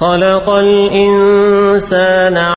خلق الإنسان